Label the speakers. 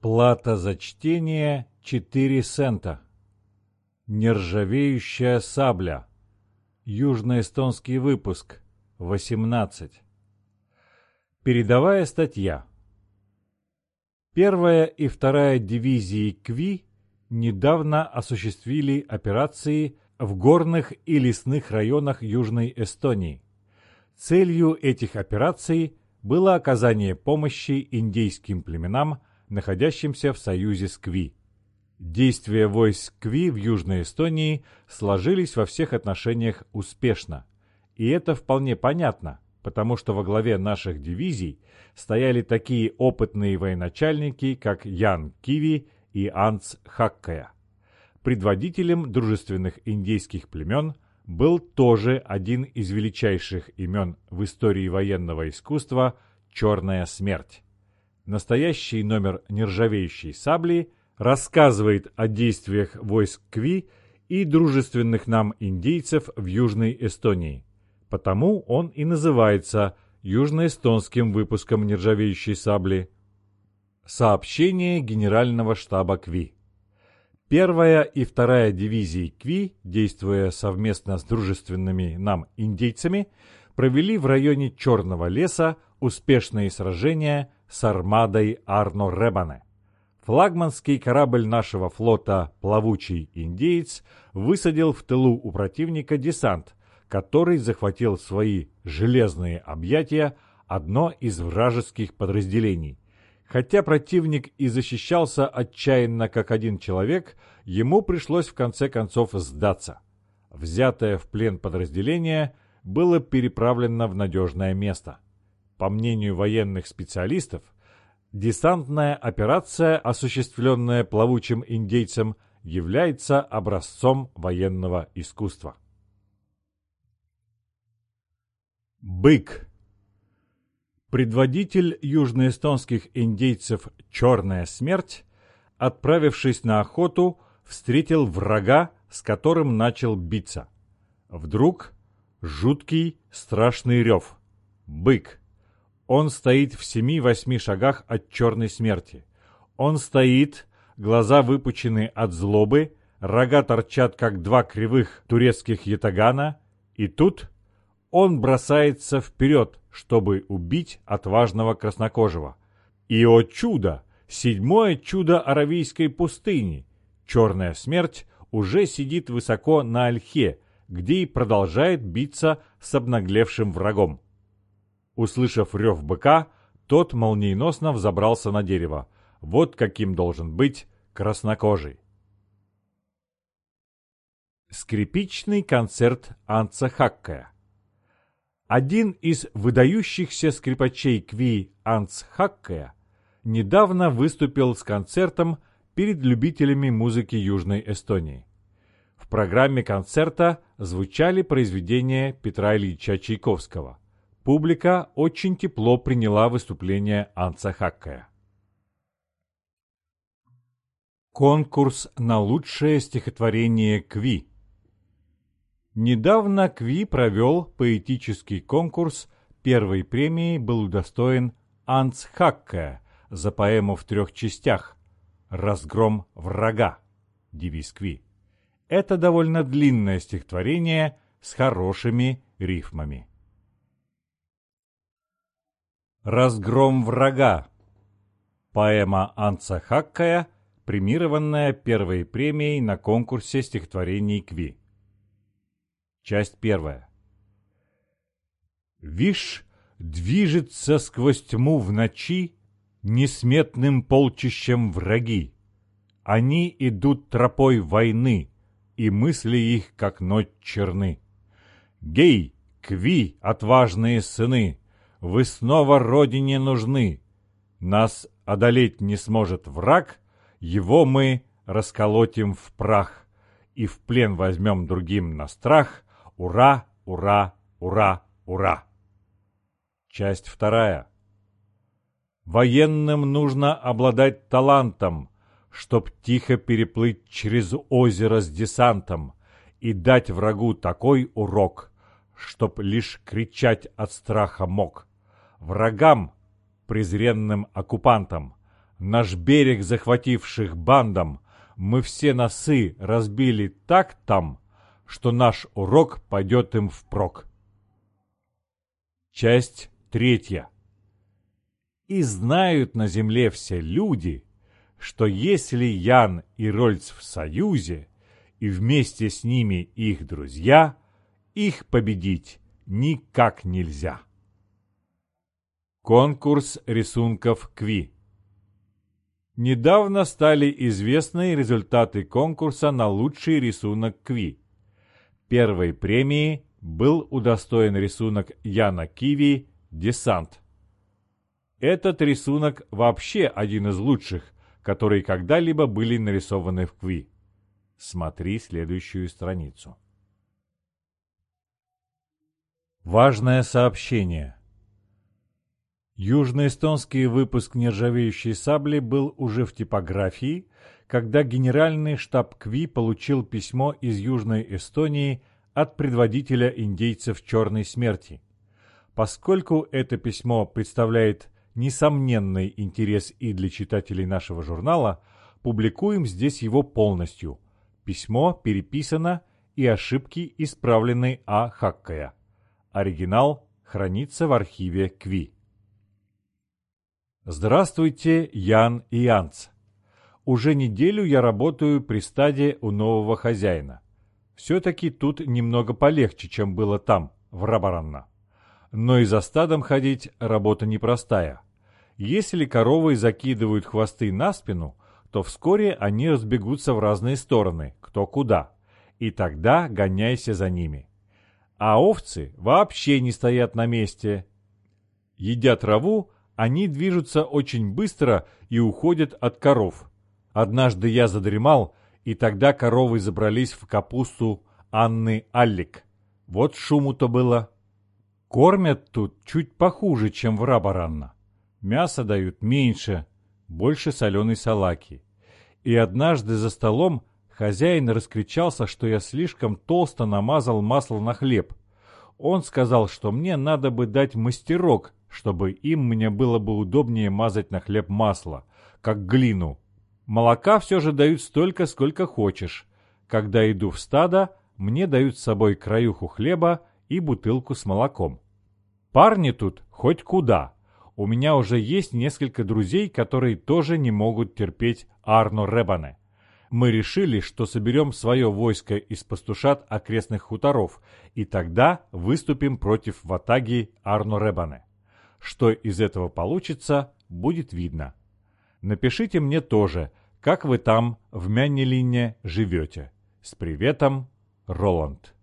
Speaker 1: Плата за чтение – 4 цента. Нержавеющая сабля. Южноэстонский выпуск – 18. Передовая статья. Первая и вторая дивизии КВИ недавно осуществили операции в горных и лесных районах Южной Эстонии. Целью этих операций было оказание помощи индейским племенам, находящимся в союзе с КВИ. Действия войск КВИ в Южной Эстонии сложились во всех отношениях успешно. И это вполне понятно, потому что во главе наших дивизий стояли такие опытные военачальники, как Ян Киви и Анц Хаккая. Предводителем дружественных индейских племен был тоже один из величайших имен в истории военного искусства «Черная смерть». Настоящий номер нержавеющей сабли рассказывает о действиях войск Кви и дружественных нам индейцев в Южной Эстонии. Потому он и называется южноэстонским выпуском нержавеющей сабли – Сообщение Генерального штаба КВИ. Первая и вторая дивизии КВИ, действуя совместно с дружественными нам индейцами, провели в районе Черного леса успешные сражения с армадой Арно Ребане. Флагманский корабль нашего флота «Плавучий индеец» высадил в тылу у противника десант, который захватил в свои железные объятия одно из вражеских подразделений – Хотя противник и защищался отчаянно как один человек, ему пришлось в конце концов сдаться. Взятое в плен подразделение было переправлено в надежное место. По мнению военных специалистов, десантная операция, осуществленная плавучим индейцем, является образцом военного искусства. Бык Предводитель южноэстонских индейцев «Черная смерть», отправившись на охоту, встретил врага, с которым начал биться. Вдруг жуткий, страшный рев. Бык. Он стоит в семи-восьми шагах от черной смерти. Он стоит, глаза выпучены от злобы, рога торчат, как два кривых турецких ятагана, и тут он бросается вперед, чтобы убить отважного краснокожего. И, о чудо! Седьмое чудо Аравийской пустыни. Черная смерть уже сидит высоко на ольхе, где и продолжает биться с обнаглевшим врагом. Услышав рев быка, тот молниеносно взобрался на дерево. Вот каким должен быть краснокожий. Скрипичный концерт Анца Хаккая один из выдающихся скрипачей Кви Анц Хаккая недавно выступил с концертом перед любителями музыки Южной Эстонии. В программе концерта звучали произведения Петра Ильича Чайковского. Публика очень тепло приняла выступление Анца Хаккая. Конкурс на лучшее стихотворение Кви Недавно Кви провел поэтический конкурс. Первой премией был удостоен Анц Хакке за поэму в трех частях «Разгром врага» девиз Кви. Это довольно длинное стихотворение с хорошими рифмами. «Разгром врага» Поэма Анца Хаккая, премированная первой премией на конкурсе стихотворений Кви. Часть первая. Вишь, движется сквозь тьму в ночи Несметным полчищем враги. Они идут тропой войны, И мысли их, как ночь черны. Гей, Кви, отважные сыны, Вы снова родине нужны. Нас одолеть не сможет враг, Его мы расколотим в прах И в плен возьмем другим на страх, Ура, ура, ура, ура! Часть вторая. Военным нужно обладать талантом, чтоб тихо переплыть через озеро с десантом и дать врагу такой урок, чтоб лишь кричать от страха мог. Врагам, презренным оккупантам, Наш берег захвативших бандам мы все носы разбили так там, что наш урок пойдет им впрок. Часть третья. И знают на земле все люди, что если Ян и Рольц в союзе, и вместе с ними их друзья, их победить никак нельзя. Конкурс рисунков Кви Недавно стали известны результаты конкурса на лучший рисунок Кви. Первой премии был удостоен рисунок Яна Киви «Десант». Этот рисунок вообще один из лучших, которые когда-либо были нарисованы в Кви. Смотри следующую страницу. Важное сообщение. Южноэстонский выпуск нержавеющей сабли был уже в типографии, когда генеральный штаб КВИ получил письмо из Южной Эстонии от предводителя индейцев Черной Смерти. Поскольку это письмо представляет несомненный интерес и для читателей нашего журнала, публикуем здесь его полностью. Письмо переписано и ошибки исправлены А. Хаккая. Оригинал хранится в архиве КВИ. Здравствуйте, Ян и Янц. Уже неделю я работаю при стаде у нового хозяина. Все-таки тут немного полегче, чем было там, в Рабаранна. Но и за стадом ходить работа непростая. Если коровы закидывают хвосты на спину, то вскоре они разбегутся в разные стороны, кто куда. И тогда гоняйся за ними. А овцы вообще не стоят на месте. Едят траву, они движутся очень быстро и уходят от коров. Однажды я задремал, и тогда коровы забрались в капусту Анны Аллик. Вот шуму-то было. Кормят тут чуть похуже, чем в Рабаранна. Мясо дают меньше, больше соленой салаки. И однажды за столом хозяин раскричался, что я слишком толсто намазал масло на хлеб. Он сказал, что мне надо бы дать мастерок, чтобы им мне было бы удобнее мазать на хлеб масло, как глину. Молока все же дают столько, сколько хочешь. Когда иду в стадо, мне дают с собой краюху хлеба и бутылку с молоком. Парни тут хоть куда. У меня уже есть несколько друзей, которые тоже не могут терпеть Арно Ребане. Мы решили, что соберем свое войско из пастушат окрестных хуторов, и тогда выступим против ватаги Арно Ребане. Что из этого получится, будет видно. Напишите мне тоже, как вы там в Мяннелине живете. С приветом, Роланд.